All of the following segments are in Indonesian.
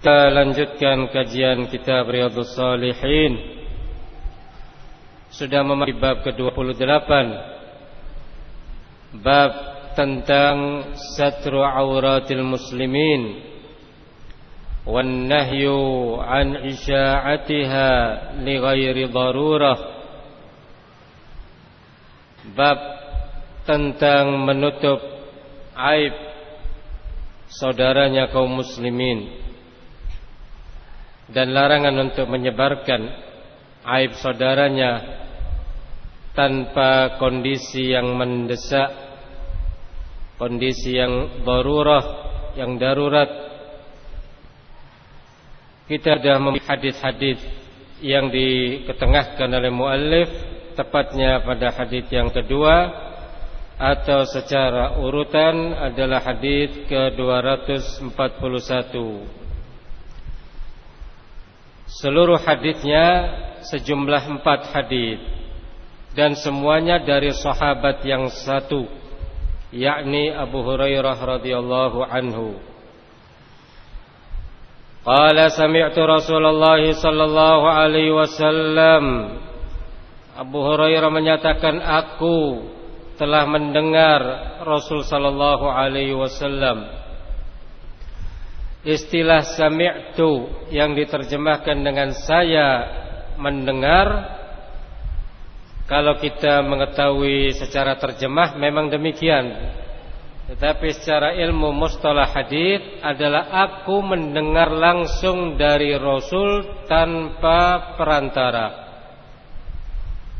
Kita lanjutkan kajian kitab Riyadhus Salihin. Sudah memasuki bab ke-28. Bab tentang satru auratil muslimin. Wan nahyu an isya'atiha li ghairi darurah Bab tentang menutup aib saudaranya kaum muslimin dan larangan untuk menyebarkan aib saudaranya tanpa kondisi yang mendesak, kondisi yang darurah, yang darurat. Kita sudah memiliki hadis-hadis yang diketengahkan oleh muallif tepatnya pada hadis yang kedua atau secara urutan adalah hadis ke-241 Seluruh hadisnya sejumlah empat hadis. Dan semuanya dari sahabat yang satu yakni Abu Hurairah radhiyallahu anhu. Qala sami'tu Rasulullah sallallahu alaihi wasallam. Abu Hurairah menyatakan aku telah mendengar Rasul sallallahu alaihi wasallam Istilah sami'tu yang diterjemahkan dengan saya mendengar kalau kita mengetahui secara terjemah memang demikian. Tetapi secara ilmu mustalah hadis adalah aku mendengar langsung dari Rasul tanpa perantara.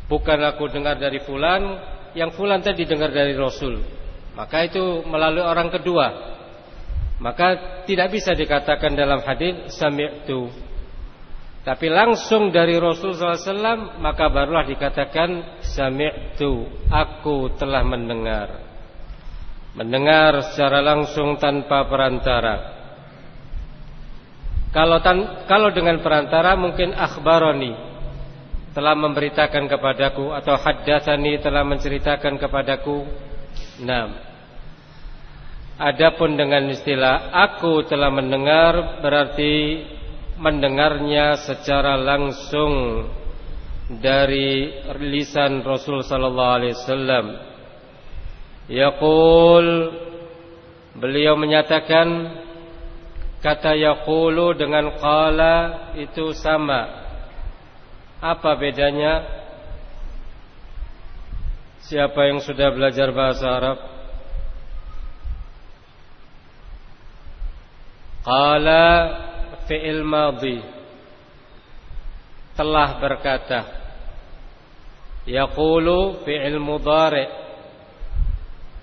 Bukan aku dengar dari fulan, yang fulan tadi dengar dari Rasul. Maka itu melalui orang kedua. Maka tidak bisa dikatakan dalam hadis sami'tu. Tapi langsung dari Rasulullah SAW maka barulah dikatakan sami'tu. Aku telah mendengar. Mendengar secara langsung tanpa perantara. Kalau tan kalau dengan perantara mungkin akhbaroni telah memberitakan kepadaku atau haddatsani telah menceritakan kepadaku. Nah, Adapun dengan istilah aku telah mendengar berarti mendengarnya secara langsung dari lisan Rasul sallallahu alaihi wasallam. Yaqul beliau menyatakan kata yaqulu dengan qala itu sama. Apa bedanya? Siapa yang sudah belajar bahasa Arab? Qala fi'il madhi. Telah berkata yaqulu fi'il mudhari.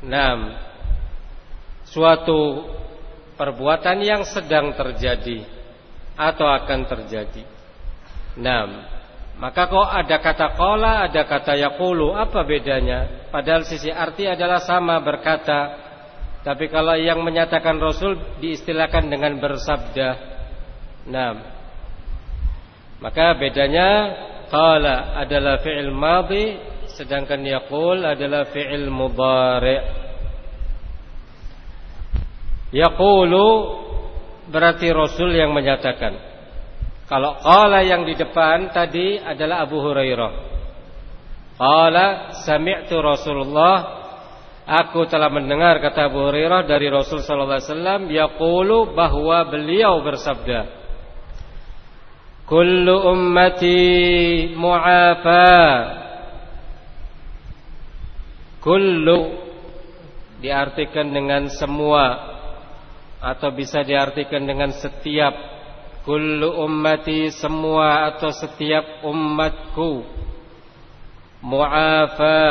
Naam. Suatu perbuatan yang sedang terjadi atau akan terjadi. Naam. Maka kok ada kata qala ada kata yaqulu apa bedanya? Padahal sisi arti adalah sama berkata tapi kalau yang menyatakan Rasul diistilahkan dengan bersabda. Nah, maka bedanya qala adalah fi'il madhi sedangkan yaqul adalah fi'il mudhari'. Yaqulu berarti Rasul yang menyatakan. Kalau qala yang di depan tadi adalah Abu Hurairah. Qala sami'tu Rasulullah Aku telah mendengar kata Abu Hurairah dari Rasul sallallahu alaihi wasallam yaqulu bahwa beliau bersabda Kullu ummati mu'afa. Kullu diartikan dengan semua atau bisa diartikan dengan setiap. Kullu ummati semua atau setiap umatku mu'afa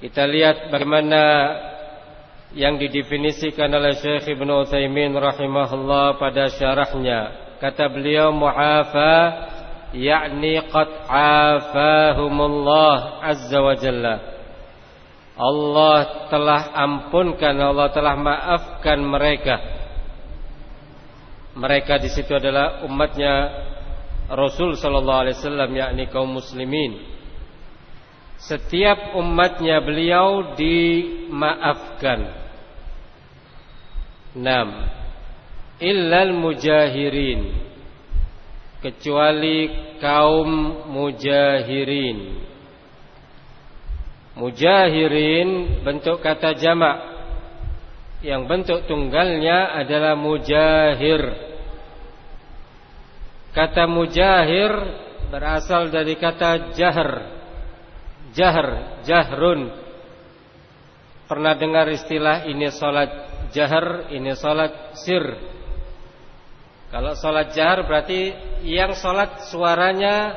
kita lihat bagaimana yang didefinisikan oleh Syekh Ibn Utsaimin rahimahullah pada syarahnya. Kata beliau mu'afa yakni qad afahumullah azza wa jalla. Allah telah ampunkan, Allah telah maafkan mereka. Mereka di situ adalah umatnya Rasul sallallahu alaihi wasallam yakni kaum muslimin setiap umatnya beliau dimaafkan. Enam. illal mujahirin. Kecuali kaum mujahirin. Mujahirin bentuk kata jamak. Yang bentuk tunggalnya adalah mujahir. Kata mujahir berasal dari kata jahr jahr jahrun pernah dengar istilah ini salat jahr ini salat sir kalau sholat jahar berarti yang sholat suaranya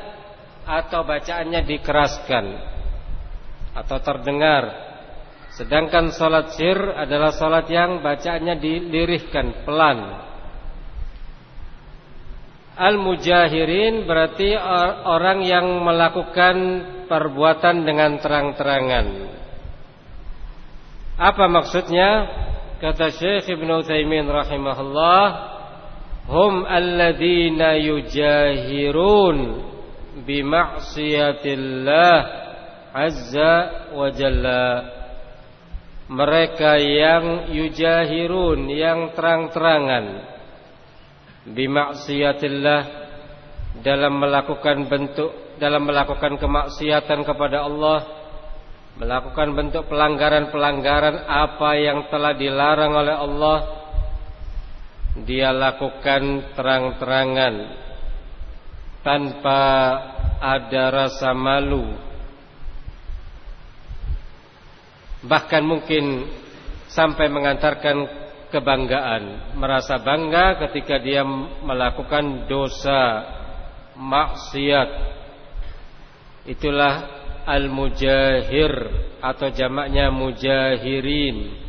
atau bacaannya dikeraskan atau terdengar. Sedangkan sholat sir adalah sholat yang bacaannya dilirihkan pelan. Al-mujahirin berarti orang yang melakukan perbuatan dengan terang-terangan. Apa maksudnya? Kata Syekh Ibn Utsaimin rahimahullah, hum alladzina yujahirun bima'siyatillah azza wa jalla mereka yang yujahirun yang terang-terangan bima'siyatillah dalam melakukan bentuk dalam melakukan kemaksiatan kepada Allah melakukan bentuk pelanggaran-pelanggaran apa yang telah dilarang oleh Allah dia lakukan terang-terangan tanpa ada rasa malu. Bahkan mungkin sampai mengantarkan kebanggaan merasa bangga ketika dia melakukan dosa maksiat itulah al-mujahir atau jamaknya mujahirin.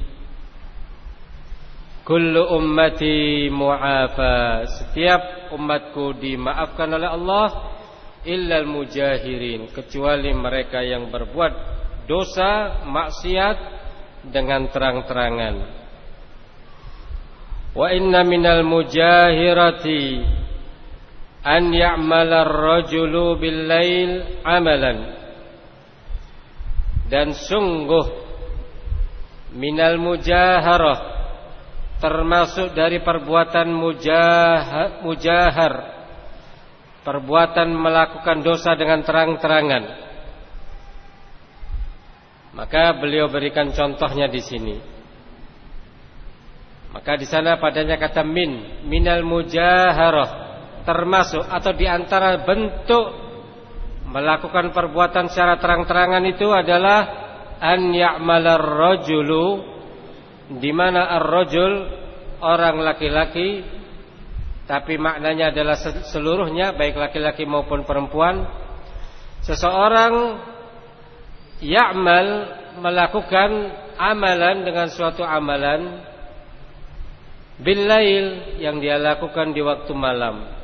Kullu ummati mu'afa. Setiap umatku dimaafkan oleh Allah Illal mujahirin Kecuali mereka yang berbuat dosa, maksiat Dengan terang-terangan. Wa inna minal mujahirati An ya'mala rajulu bil lail amalan Dan sungguh Minal mujaharah termasuk dari perbuatan mujah, mujahar perbuatan melakukan dosa dengan terang-terangan. Maka beliau berikan contohnya di sini. Maka di sana padanya kata min minal mujaharah termasuk atau di antara bentuk melakukan perbuatan secara terang-terangan itu adalah an ya'malar rajulu di mana ar-rajul orang laki-laki tapi maknanya adalah seluruhnya baik laki-laki maupun perempuan. Seseorang ya'mal melakukan amalan dengan suatu amalan billail yang dia lakukan di waktu malam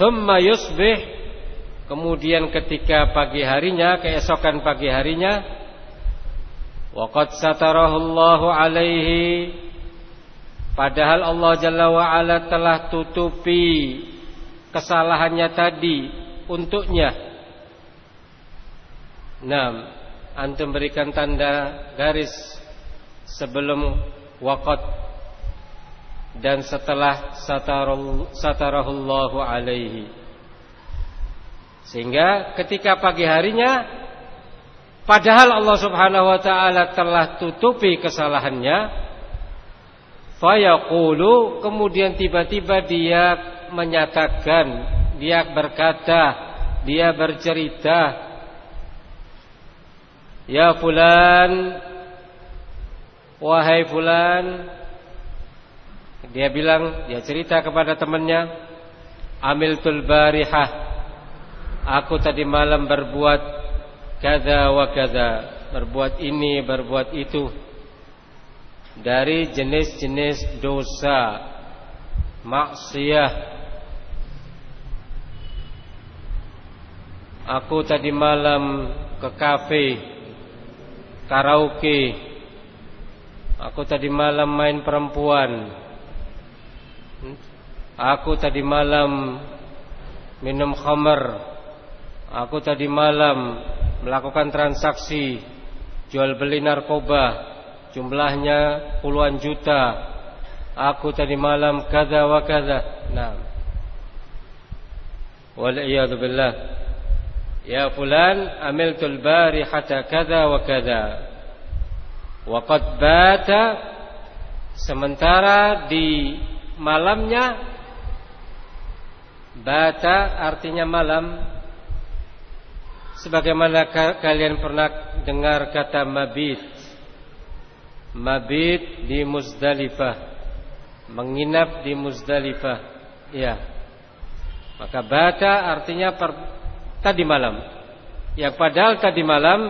thumma yusbih. Kemudian ketika pagi harinya keesokan pagi harinya Waqad satarahullahu alaihi. Padahal Allah Jalla wa'ala telah tutupi Kesalahannya tadi Untuknya. Nah Antum berikan tanda garis Sebelum Waqad Dan setelah Satarahullahu alaihi Sehingga ketika pagi harinya Padahal Allah Subhanahu wa taala telah tutupi kesalahannya. Fayaqulu kemudian tiba-tiba dia menyatakan, dia berkata, dia bercerita, "Ya fulan, wahai fulan." Dia bilang, dia cerita kepada temannya, "Amiltul barihah. Aku tadi malam berbuat kada wa kada berbuat ini berbuat itu dari jenis-jenis dosa maksiat aku tadi malam ke kafe karaoke aku tadi malam main perempuan aku tadi malam minum khamar aku tadi malam melakukan transaksi jual beli narkoba jumlahnya puluhan juta Aku tadi malam kada wa kada. Nah. Wal billah. Ya fulan amiltul barihata kada wa kada. Wa qad bata sementara di malamnya. Bata artinya malam. Sebagaimana kalian pernah dengar kata mabit. Mabit di Muzdalifah. Menginap di Muzdalifah. Ya. Maka bata artinya per, tadi malam. Yang padahal tadi malam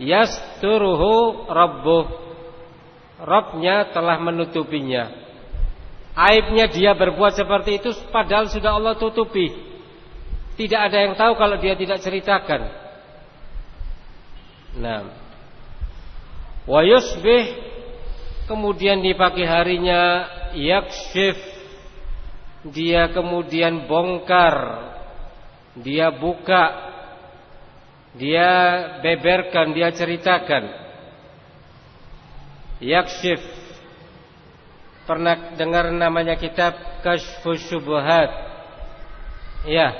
yasturuhu rabbuh. Rabbnya telah menutupinya Aibnya dia berbuat seperti itu Padahal sudah Allah tutupi. Tidak ada yang tahu kalau dia tidak ceritakan. Nah. Wa yusbih Kemudian di pagi harinya Yakshif Dia kemudian bongkar. Dia buka. Dia beberkan Dia ceritakan. Yakshif Pernah dengar namanya kitab Kashfu Syubuhat Ya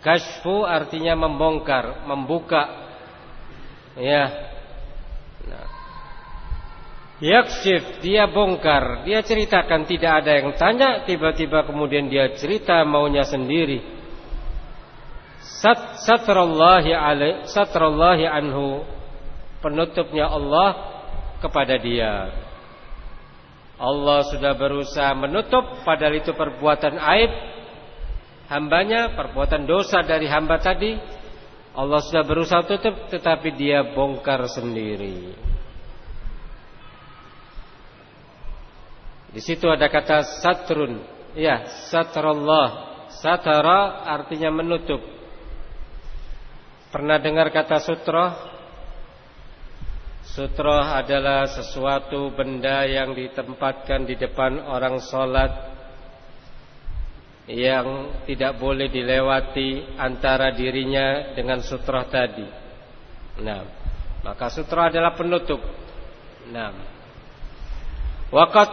Kashfu artinya membongkar Membuka. Ya nah. Yakshif Dia bongkar. Dia ceritakan tidak ada yang tanya Tiba-tiba kemudian dia cerita maunya sendiri. Sat Satrallahi, alai, satrallahi anhu Penutupnya Allah kepada dia. Allah sudah berusaha menutup padahal itu perbuatan aib hambanya, perbuatan dosa dari hamba tadi. Allah sudah berusaha tutup tetapi dia bongkar sendiri. Di situ ada kata satrun. Ya, satrallah. Satara artinya menutup. Pernah dengar kata sutra? Sutroh adalah sesuatu benda yang ditempatkan di depan orang sholat Yang tidak boleh dilewati antara dirinya dengan sutroh tadi. Nah, maka sutroh adalah penutup. Nah Wakat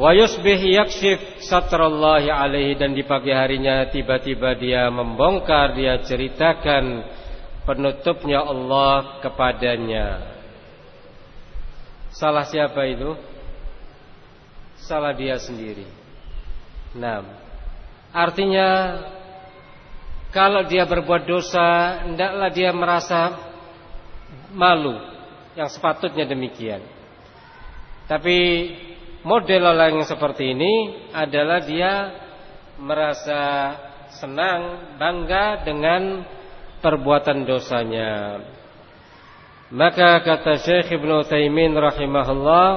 Wa yusbih yakshif satrallahi alaihi Dan di pagi harinya tiba-tiba dia membongkar Dia ceritakan penutupnya Allah kepadanya Salah siapa itu? Salah dia sendiri. Nah, artinya kalau dia berbuat dosa, hendaklah dia merasa malu yang sepatutnya demikian. Tapi model orang yang seperti ini adalah dia merasa senang, bangga dengan perbuatan dosanya. Maka kata Syekh Ibn Taimin rahimahullah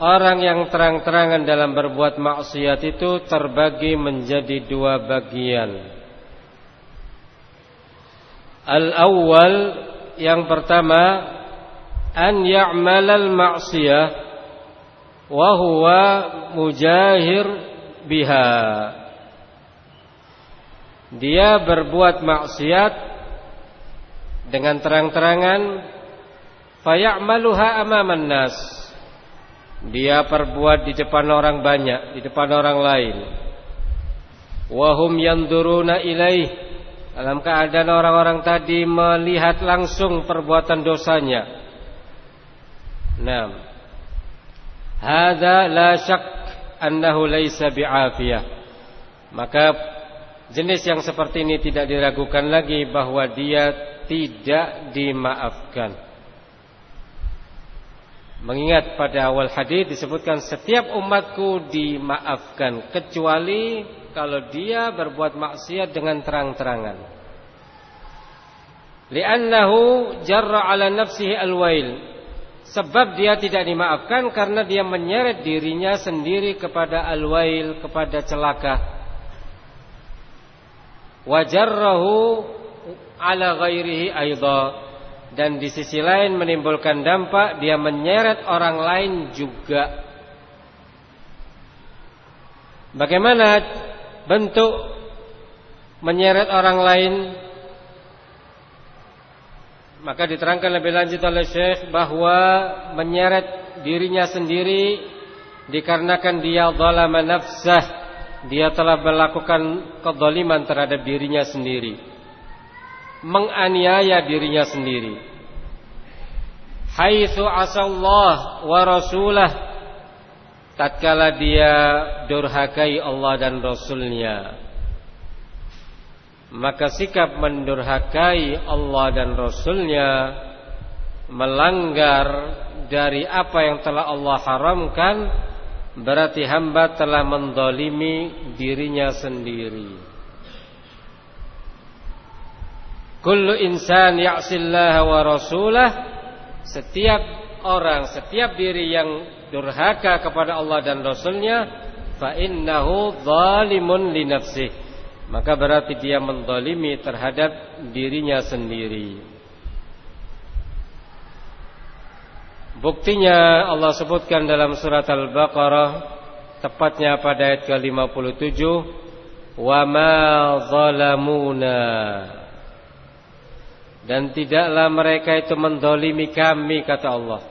Orang yang terang-terangan dalam berbuat maksiat itu terbagi menjadi dua bagian. Al-awwal yang pertama An ya'malal ma'siyah Wahuwa mujahir biha. Dia berbuat maksiat Dengan terang-terangan fayamaluha amaman nas. Dia perbuat di depan orang banyak di depan orang lain. Wahum yanduruna ilaih. Dalam keadaan orang-orang tadi melihat langsung perbuatan dosanya. Naam. Hada la syak annahu laisa bi'afiyah. Maka jenis yang seperti ini tidak diragukan lagi bahwa dia tidak dimaafkan Mengingat pada awal hadis disebutkan setiap umatku dimaafkan kecuali kalau dia berbuat maksiat dengan terang-terangan. Li'annahu jarra 'ala nafsihi alwail. Sebab dia tidak dimaafkan karena dia menyeret dirinya sendiri kepada alwail, kepada celaka. Wajarrahu 'ala ghairihi aidan dan di sisi lain menimbulkan dampak dia menyeret orang lain juga. Bagaimana bentuk menyeret orang lain? Maka diterangkan lebih lanjut oleh Syekh bahwa menyeret dirinya sendiri dikarenakan dia zalama nafsah dia telah melakukan kezaliman terhadap dirinya sendiri menganiaya dirinya sendiri haitsu asallah wa rasulah tatkala dia durhakai Allah dan rasulnya maka sikap mendurhakai Allah dan rasulnya melanggar dari apa yang telah Allah haramkan berarti hamba telah mendolimi dirinya sendiri. Kullu insan ya'sillaha wa rasulah. Setiap orang, setiap diri yang durhaka kepada Allah dan Rasulnya fa innahu zalimun li nafsih. Maka berarti dia mendolimi terhadap dirinya sendiri. Buktinya Allah sebutkan dalam surat Al-Baqarah tepatnya pada ayat ke-57 wa ma zalamuna dan tidaklah mereka itu mendolimi kami kata Allah.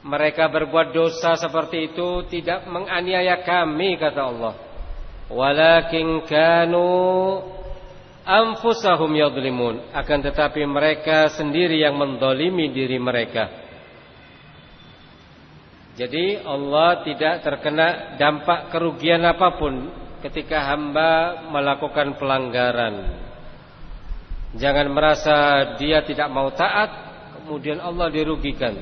Mereka berbuat dosa seperti itu tidak menganiaya kami kata Allah. Walakin kanu anfusahum yadlimun akan tetapi mereka sendiri yang mendolimi diri mereka. Jadi Allah tidak terkena dampak kerugian apa pun ketika hamba melakukan pelanggaran. Jangan merasa dia tidak mau taat kemudian Allah dirugikan.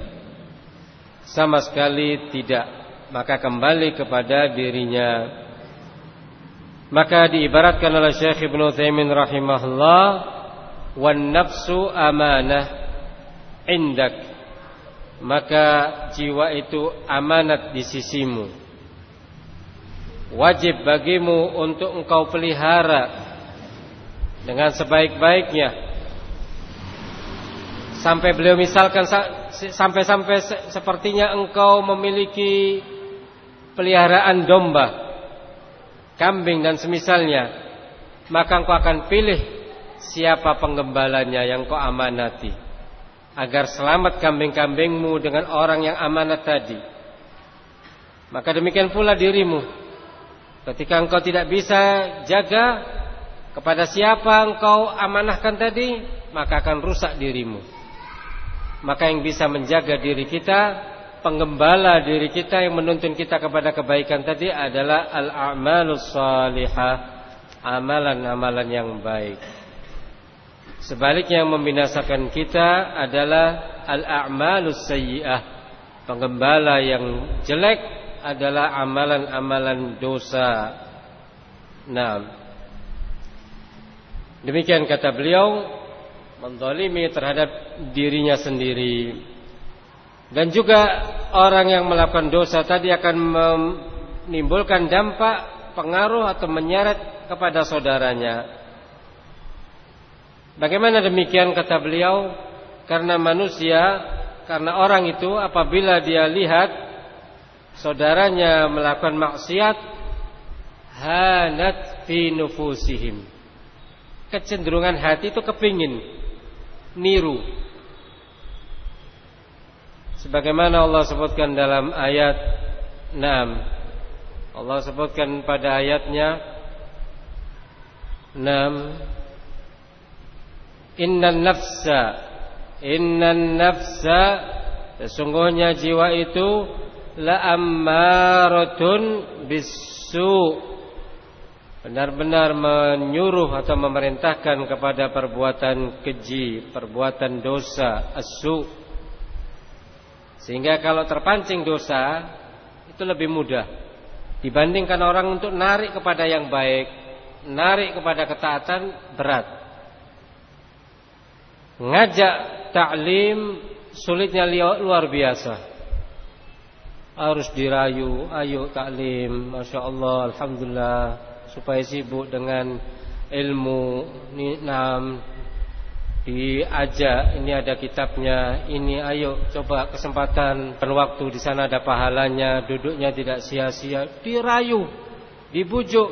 Sama sekali tidak. Maka kembali kepada dirinya. Maka diibaratkan oleh Syekh Ibnu Taimin rahimahullah wan nafsu amanah indak maka jiwa itu amanat di sisimu. Wajib bagimu untuk engkau pelihara dengan sebaik-baiknya. Sampai beliau misalkan sampai-sampai sepertinya engkau memiliki peliharaan domba, kambing dan semisalnya, maka engkau akan pilih siapa penggembalanya yang kau amanati agar selamat kambing-kambingmu dengan orang yang amanat tadi. Maka demikian pula dirimu. Ketika engkau tidak bisa jaga kepada siapa engkau amanahkan tadi, maka akan rusak dirimu. Maka yang bisa menjaga diri kita, penggembala diri kita yang menuntun kita kepada kebaikan tadi adalah al-a'malus salihah, amalan-amalan yang baik. Sebaliknya yang membinasakan kita adalah al-a'malus sayyi'ah. Penggembala yang jelek adalah amalan-amalan dosa. Nah, demikian kata beliau, mendolimi terhadap dirinya sendiri. Dan juga orang yang melakukan dosa tadi akan menimbulkan dampak, pengaruh atau menyeret kepada saudaranya. Bagaimana demikian kata beliau? Karena manusia, karena orang itu apabila dia lihat saudaranya melakukan maksiat, hanat fi nufusihim. Kecenderungan hati itu kepingin niru. Sebagaimana Allah sebutkan dalam ayat 6. Allah sebutkan pada ayatnya 6 Innan nafsa Innan nafsa Sesungguhnya jiwa itu La ammaratun bisu Benar-benar menyuruh atau memerintahkan kepada perbuatan keji Perbuatan dosa Asu. Sehingga kalau terpancing dosa Itu lebih mudah. Dibandingkan orang untuk narik kepada yang baik Narik kepada ketaatan berat. Ngajak taklim sulitnya luar biasa. Harus dirayu, ayo taklim, masya Allah, alhamdulillah, supaya sibuk dengan ilmu. Enam diajak, ini ada kitabnya, ini ayo coba kesempatan waktu di sana ada pahalanya, duduknya tidak sia-sia, dirayu, dibujuk,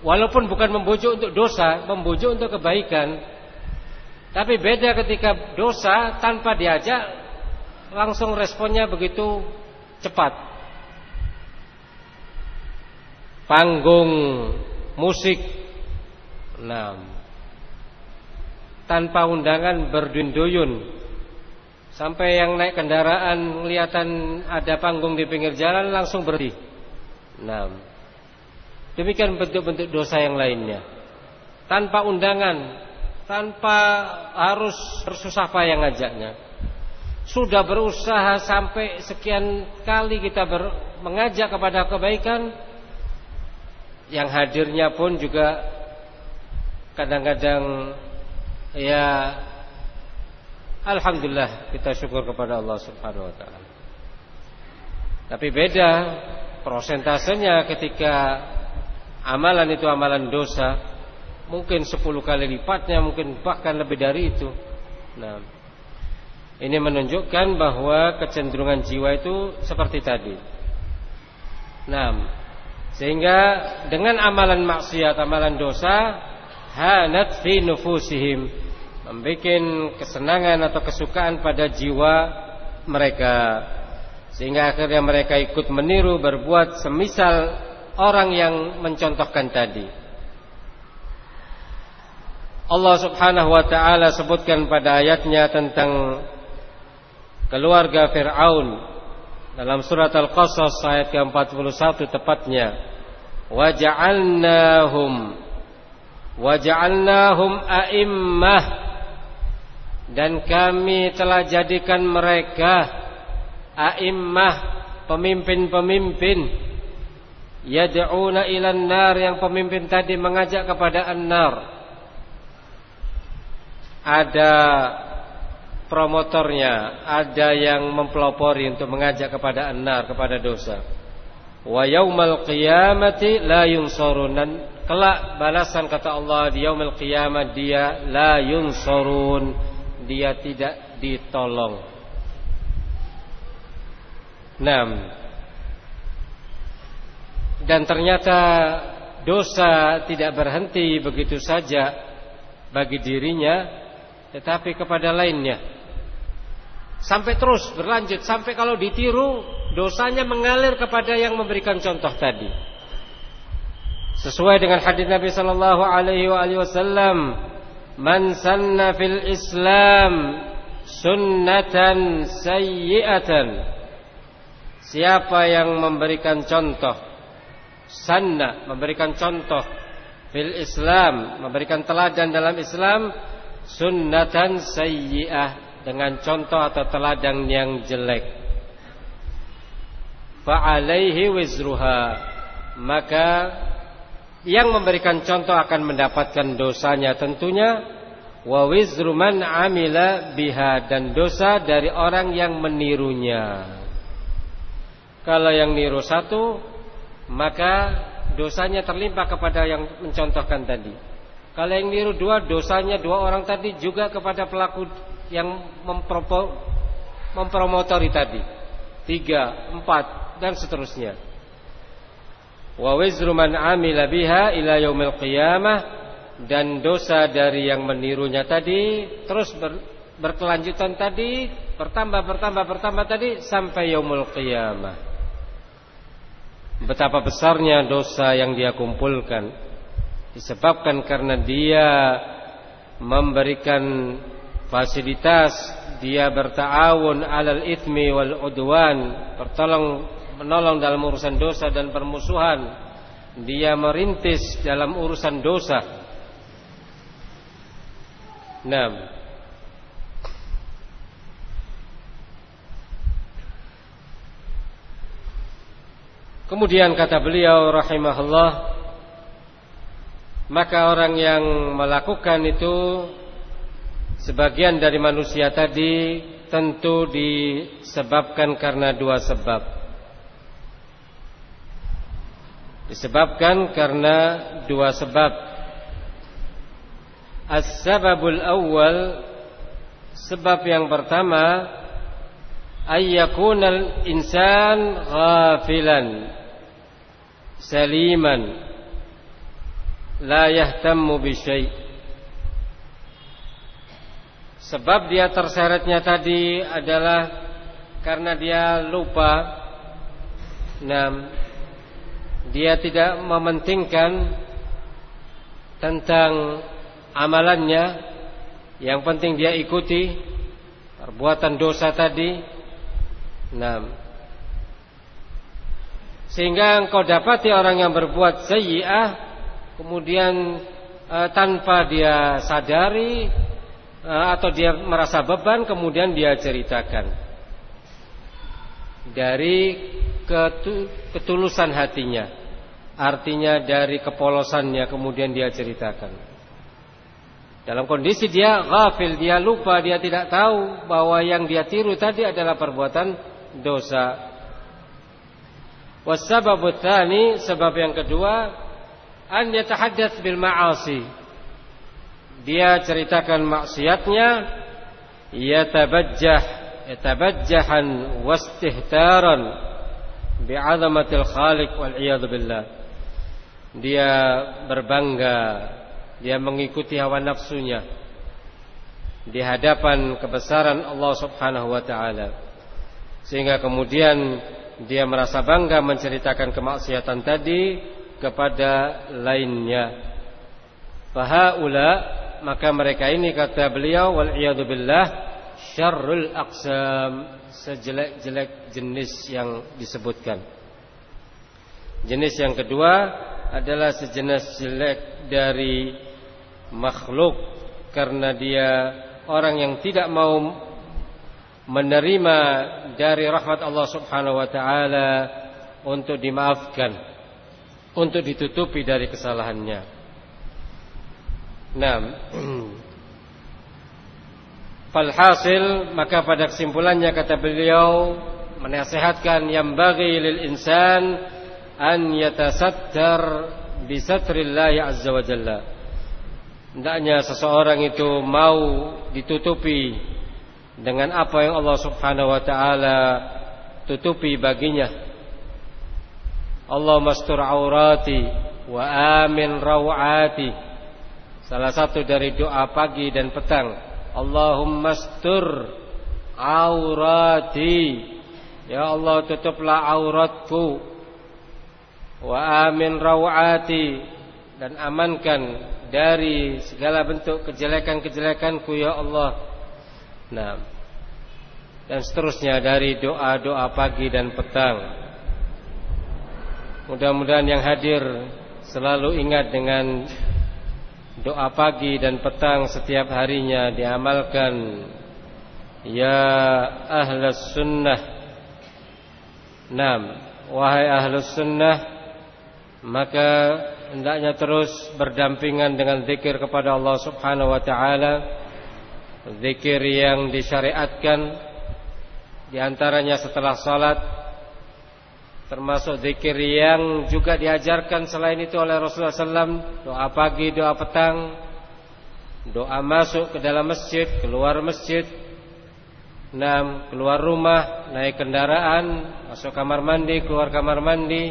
walaupun bukan membujuk untuk dosa, membujuk untuk kebaikan. Tapi beda ketika dosa tanpa diajak langsung responnya begitu cepat. Panggung musik. Nah, tanpa undangan berduyun-duyun. Sampai yang naik kendaraan kelihatan ada panggung di pinggir jalan langsung berhenti. Nah, demikian bentuk-bentuk dosa yang lainnya. Tanpa undangan, tanpa harus bersusah payah ngajaknya. Sudah berusaha sampai sekian kali kita ber, mengajak kepada kebaikan, yang hadirnya pun juga kadang-kadang ya Alhamdulillah kita syukur kepada Allah Subhanahu wa taala. Tapi beda prosentasenya ketika amalan itu amalan dosa, mungkin 10 kali lipatnya, mungkin bahkan lebih dari itu. Nah, ini menunjukkan bahwa kecenderungan jiwa itu seperti tadi. Nah, sehingga dengan amalan maksiat, amalan dosa, hanat fi nufusihim. Membuat kesenangan atau kesukaan pada jiwa mereka. Sehingga akhirnya mereka ikut meniru berbuat semisal orang yang mencontohkan tadi. Allah Subhanahu wa taala sebutkan pada ayatnya tentang keluarga Firaun dalam surat Al-Qasas ayat ke-41 tepatnya waja'alnahum waja'alnahum a'immah. Dan kami telah jadikan mereka a'immah pemimpin-pemimpin. Yad'una ilan nar yang pemimpin tadi mengajak kepada an-nar. Ada promotornya ada yang mempelopori untuk mengajak kepada an-nar kepada dosa wa yaumal qiyamati la yunsarun kelak balasan kata Allah di yaumil qiyamah dia la yunsarun dia tidak ditolong. Enam. Dan ternyata dosa tidak berhenti begitu saja bagi dirinya, tetapi kepada lainnya. Sampai terus berlanjut. Sampai kalau ditiru dosanya mengalir kepada yang memberikan contoh tadi. Sesuai dengan hadis Nabi sallallahu alaihi wasallam man sanna fil Islam sunnatan sayyi'atan. Siapa yang memberikan contoh sanna memberikan contoh fil Islam memberikan teladan dalam Islam sunnatan sayyi'ah dengan contoh atau teladan yang jelek fa'alaihi wizruha maka yang memberikan contoh akan mendapatkan dosanya tentunya wa wizru man amila biha dan dosa dari orang yang menirunya. Kalau yang niru satu maka dosanya terlimpah kepada yang mencontohkan tadi. Kalau yang niru dua dosanya dua orang tadi juga kepada pelaku yang mempromotori tadi. Tiga, empat dan seterusnya wa wizru man amila biha ila yaumil qiyamah dan dosa dari yang menirunya tadi terus ber, berkelanjutan tadi bertambah bertambah bertambah tadi sampai yaumul qiyamah betapa besarnya dosa yang dia kumpulkan disebabkan karena dia memberikan fasilitas dia bertawun alal ithmi wal udwan bertolong menolong dalam urusan dosa dan permusuhan. Dia merintis dalam urusan dosa. Nah Kemudian kata beliau rahimahullah Maka orang yang melakukan itu Sebagian dari manusia tadi Tentu disebabkan karena dua sebab Disebabkan karena dua sebab. As-sababul awal sebab yang pertama ayyakunal insan ghafilan saliman la yahtammu bi syai' Sebab dia terseretnya tadi adalah karena dia lupa. Nah, dia tidak mementingkan tentang amalannya, yang penting dia ikuti perbuatan dosa tadi. Nah, sehingga engkau dapati orang yang berbuat sayyi'ah kemudian e, tanpa dia sadari atau dia merasa beban kemudian dia ceritakan. Dari ketulusan hatinya. Artinya dari kepolosannya kemudian dia ceritakan. Dalam kondisi dia ghafil dia lupa dia tidak tahu bahwa yang dia tiru tadi adalah perbuatan dosa. Wasababu tsani sebab yang kedua an yatahaddats bil ma'asi. Dia ceritakan maksiatnya yatabajjah yatabajjahan wastihtaran bi'azamatil khaliq wal iyad billah. Dia berbangga, dia mengikuti hawa nafsunya di hadapan kebesaran Allah Subhanahu wa taala. Sehingga kemudian dia merasa bangga menceritakan kemaksiatan tadi kepada lainnya. Fahaula maka mereka ini kata beliau wal billah syarrul aqsam sejelek-jelek jenis yang disebutkan. Jenis yang kedua adalah sejenis jelek dari makhluk karena dia orang yang tidak mau menerima dari rahmat Allah Subhanahu wa taala untuk dimaafkan, untuk ditutupi dari kesalahannya. Nah, falhasil maka pada kesimpulannya kata beliau menasihatkan yang bagi lil insan an yatasattar bi satrillah azza wa jalla. Hendaknya seseorang itu mau ditutupi dengan apa yang Allah Subhanahu wa taala tutupi baginya. Allah mastur aurati wa amin rawati. Salah satu dari doa pagi dan petang. Allahumma astur aurati. Ya Allah tutuplah auratku. Wa amin rawati dan amankan dari segala bentuk kejelekan-kejelekanku ya Allah. Nah, dan seterusnya dari doa-doa pagi dan petang. Mudah-mudahan yang hadir selalu ingat dengan doa pagi dan petang setiap harinya diamalkan. Ya ahlus sunnah. Nam, wahai ahlus sunnah, maka hendaknya terus berdampingan dengan zikir kepada Allah Subhanahu wa taala Zikir yang disyariatkan Di antaranya setelah salat Termasuk zikir yang juga diajarkan selain itu oleh Rasulullah SAW Doa pagi, doa petang. Doa masuk ke dalam masjid, keluar masjid. Enam, keluar rumah, naik kendaraan Masuk kamar mandi, keluar kamar mandi.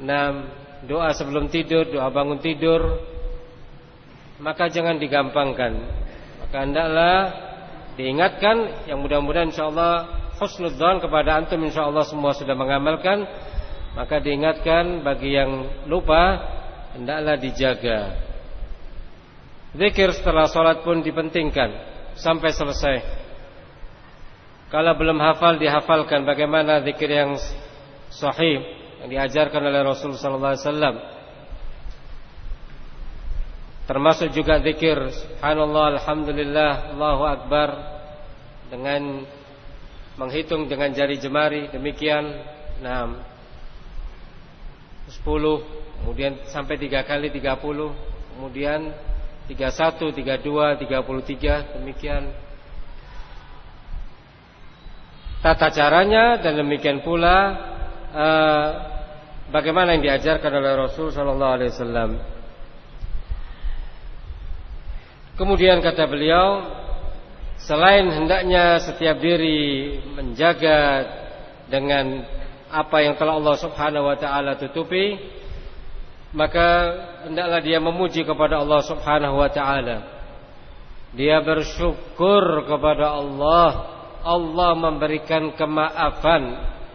Enam, doa sebelum tidur, doa bangun tidur. Maka jangan digampangkan. Maka hendaklah diingatkan yang mudah-mudahan insyaallah husnudzan kepada antum insyaallah semua sudah mengamalkan. Maka diingatkan bagi yang lupa hendaklah dijaga. Zikir setelah salat pun dipentingkan sampai selesai. Kalau belum hafal dihafalkan bagaimana zikir yang sahih yang diajarkan oleh Rasul sallallahu alaihi wasallam. Termasuk juga zikir Subhanallah, Alhamdulillah, Allahu Akbar Dengan menghitung dengan jari jemari Demikian Nah 10 Kemudian sampai 3 kali 30 Kemudian 31, 32, 33 Demikian. Tata caranya dan demikian pula uh, Bagaimana yang diajarkan oleh Rasul Sallallahu Alaihi Wasallam. Kemudian kata beliau Selain hendaknya setiap diri menjaga dengan apa yang telah Allah subhanahu wa ta'ala tutupi Maka hendaklah dia memuji kepada Allah subhanahu wa ta'ala. Dia bersyukur kepada Allah. Allah memberikan kemaafan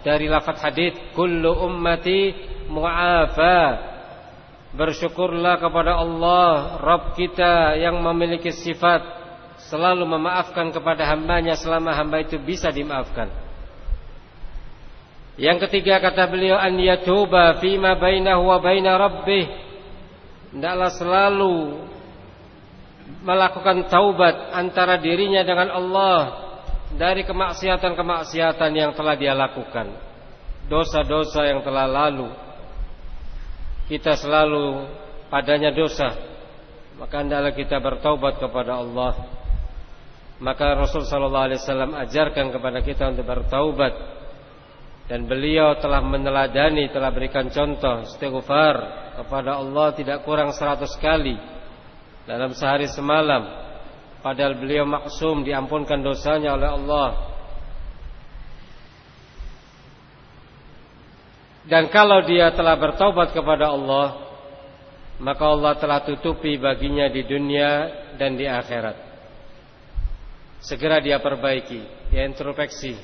dari lafaz hadis kullu ummati mu'afa. Bersyukurlah kepada Allah Rabb kita yang memiliki sifat Selalu memaafkan kepada hambanya Selama hamba itu bisa dimaafkan. Yang ketiga kata beliau An yatuba fima bainahu wa baina rabbih. Tidaklah selalu Melakukan taubat Antara dirinya dengan Allah Dari kemaksiatan-kemaksiatan yang telah dia lakukan. Dosa-dosa yang telah lalu. Kita selalu padanya dosa. Maka hendaklah kita bertaubat kepada Allah maka Rasul sallallahu alaihi wasallam ajarkan kepada kita untuk bertaubat. Dan beliau telah meneladani telah berikan contoh istighfar kepada Allah tidak kurang seratus kali dalam sehari semalam. Padahal beliau maksum diampunkan dosanya oleh Allah. Dan kalau dia telah bertobat kepada Allah Maka Allah telah tutupi baginya di dunia dan di akhirat Segera dia perbaiki Dia introspeksi.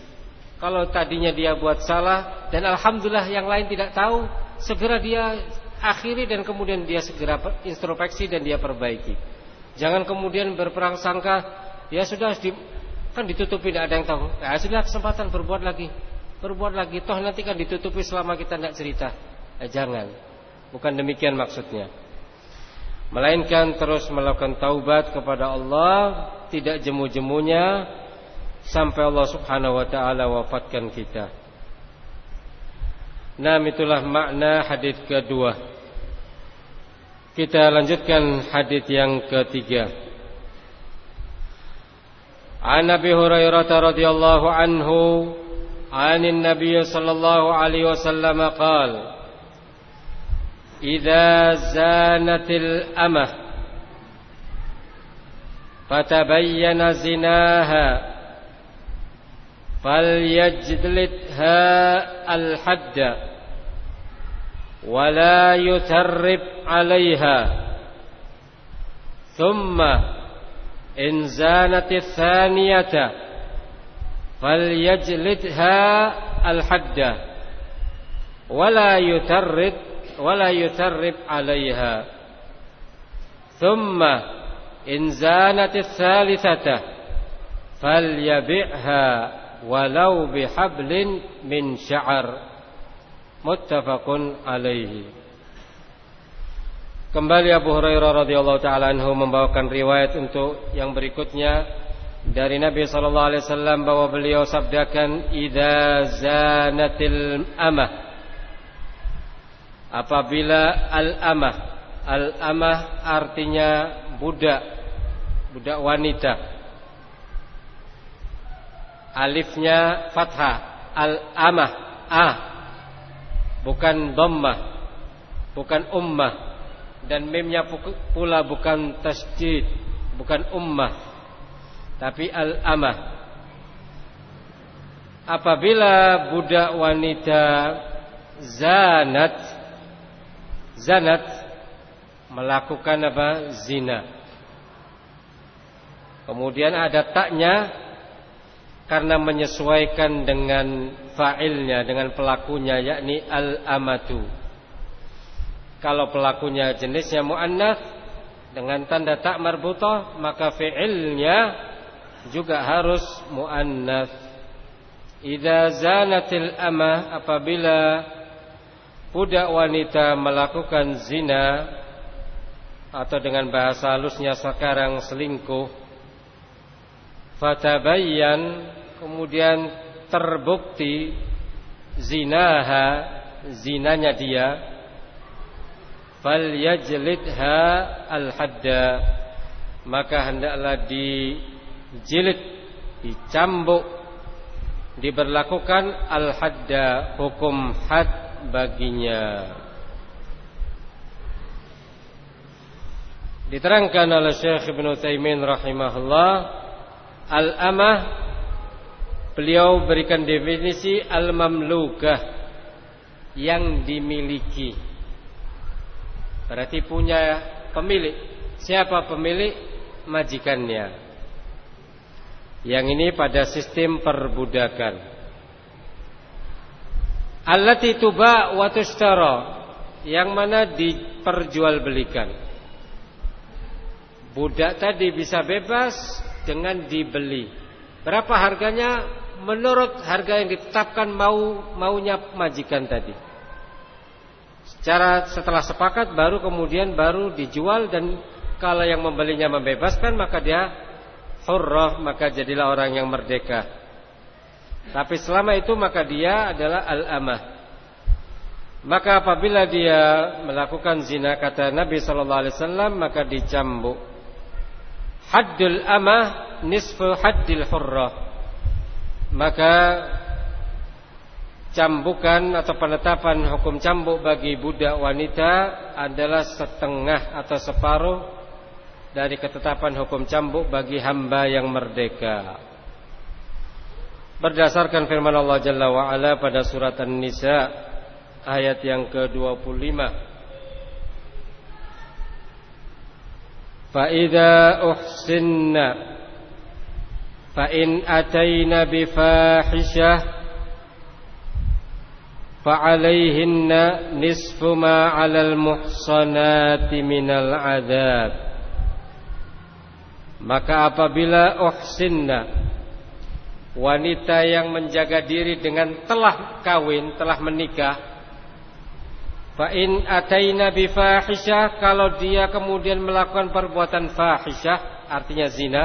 Kalau tadinya dia buat salah Dan Alhamdulillah yang lain tidak tahu Segera dia akhiri dan kemudian dia segera introspeksi dan dia perbaiki. Jangan kemudian berperang sangka Ya sudah kan ditutupi tidak ada yang tahu. Ya sudah kesempatan berbuat lagi. Berbuat lagi. Toh nanti kan ditutupi selama kita tidak cerita. Eh, jangan. Bukan demikian maksudnya. Melainkan terus melakukan taubat kepada Allah tidak jemu-jemunya sampai Allah Subhanahu wa taala wafatkan kita Nah itulah makna hadis kedua Kita lanjutkan hadis yang ketiga An Nabi Hurairah radhiyallahu anhu عن النبي صلى الله عليه وسلم قال إذا زانت الأمة فتبين زناها. فليجلدها الحد ولا يترب عليها. ثم إن زانت الثانية فليجلدها الحد ولا يترب ولا يترب عليها. ثم in zanat ats-thalithata falyabi'ha walau bihablin min sya'ar. Muttafaqun alaihi Kembali Abu Hurairah radhiyallahu taala anhu membawakan riwayat untuk yang berikutnya. Dari Nabi sallallahu alaihi wasallam bahwa beliau sabdakan idza zanatil amah. Apabila al amah al amah artinya budak budak wanita. Alifnya fathah al amah a bukan dhammah bukan ummah. Dan mimnya pula bukan tasjid bukan ummah tapi al-amah. Apabila budak wanita zanat zanat melakukan apa? Zina. Kemudian ada taknya karena menyesuaikan dengan fa'ilnya dengan pelakunya yakni al-amatu. Kalau pelakunya jenisnya muannats dengan tanda tak marbutah maka fi'ilnya juga harus muannats. Idza zanatil amah apabila budak wanita melakukan zina atau dengan bahasa halusnya sekarang selingkuh fatabayyan kemudian terbukti zinaha zinanya dia falyajlidha al-hadda maka hendaklah di jilid dicambuk diberlakukan al-hadda hukum had baginya diterangkan oleh Syekh Ibn Taimin rahimahullah al-amah beliau berikan definisi al-mamlukah yang dimiliki berarti punya pemilik siapa pemilik majikannya yang ini pada sistem perbudakan. allati tuba wa yang mana diperjualbelikan. Budak tadi bisa bebas dengan dibeli. Berapa harganya? Menurut harga yang ditetapkan mau maunya majikan tadi. Secara setelah sepakat baru kemudian baru dijual dan kalau yang membelinya membebaskan maka dia hurrah maka jadilah orang yang merdeka. Tapi selama itu maka dia adalah al-amah. Maka apabila dia melakukan zina kata Nabi sallallahu alaihi wasallam maka dicambuk. Haddul amah nisfu haddil hurrah. Maka cambukan atau penetapan hukum cambuk bagi budak wanita adalah setengah atau separuh dari ketetapan hukum cambuk bagi hamba yang merdeka. Berdasarkan firman Allah Jalla wa pada surat An-Nisa ayat yang ke-25. In ataina bi fahishah fa alaihinna nisfu ma 'alal muhsanati minal 'adzab Maka apabila uhsinna wanita yang menjaga diri dengan telah kawin, telah menikah, fa in ataina bi fahisyah kalau dia kemudian melakukan perbuatan fahisyah, artinya zina,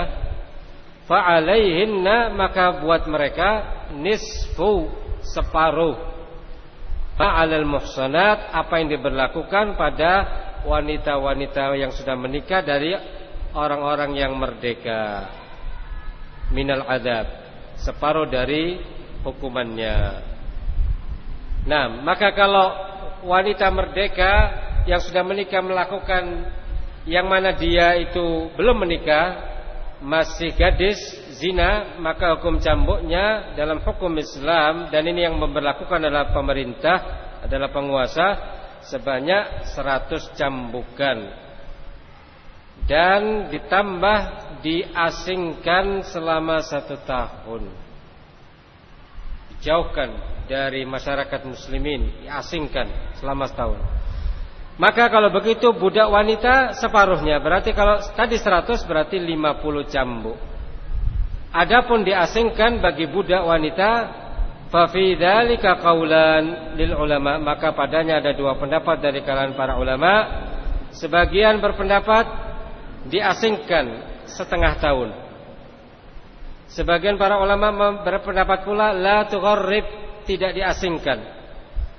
fa alaihinna maka buat mereka nisfu separuh Fa'alal muhsanat apa yang diberlakukan pada wanita-wanita yang sudah menikah dari orang-orang yang merdeka minal adab separuh dari hukumannya. Nah, maka kalau wanita merdeka yang sudah menikah melakukan yang mana dia itu belum menikah, masih gadis zina, maka hukum cambuknya dalam hukum Islam dan ini yang memperlakukan adalah pemerintah, adalah penguasa sebanyak 100 cambukan. Dan ditambah diasingkan selama satu tahun Dijauhkan dari masyarakat muslimin Diasingkan selama setahun. Maka kalau begitu budak wanita separuhnya Berarti kalau tadi 100 berarti 50 cambuk. Adapun diasingkan bagi budak wanita Fafi dzalika qaulan lil ulama maka padanya ada dua pendapat dari kalangan para ulama. Sebagian berpendapat diasingkan setengah tahun. Sebagian para ulama berpendapat pula la tugharrib tidak diasingkan.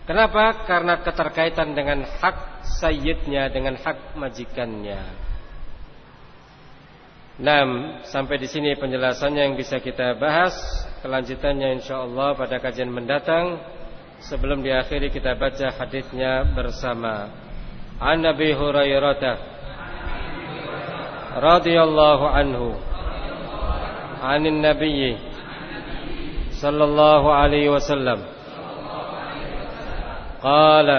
Kenapa? Karena keterkaitan dengan hak sayyidnya dengan hak majikannya. 6. Sampai di sini penjelasannya yang bisa kita bahas. Kelanjutannya insya Allah pada kajian mendatang. Sebelum diakhiri kita baca hadisnya bersama. An Nabi Hurairah radhiyallahu anhu. Anin Nabiyyi صلى الله عليه وسلم. قال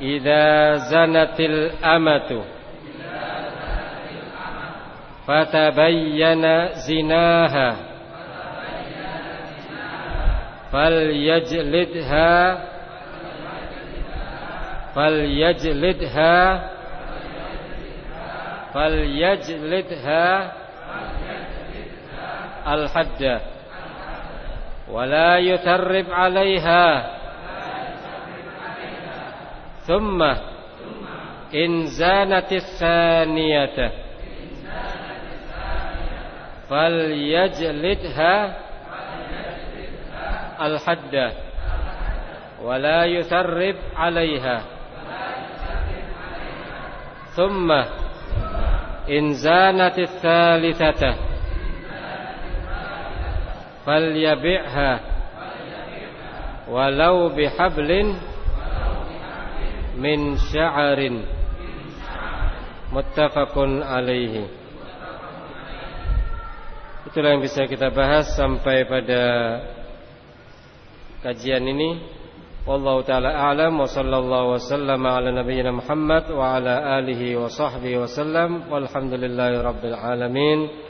إذا زنت الأمة فتبين زناها فليجلدها فليجلدها فليجلدها الحد ولا يثرب عليها. ثم إن زانت الثانية. فليجلدها الحد ولا يثرب عليها. ثم إن زانت الثالثة. falyabi'ha. Walau bihablin min sya'arin. Muttafaqun alaihi. Itulah yang bisa kita bahas sampai pada kajian ini. Wallahu taala a'lam. Wa sallallahu ala nabiyyina Muhammad wa ala alihi wa sahbihi alamin.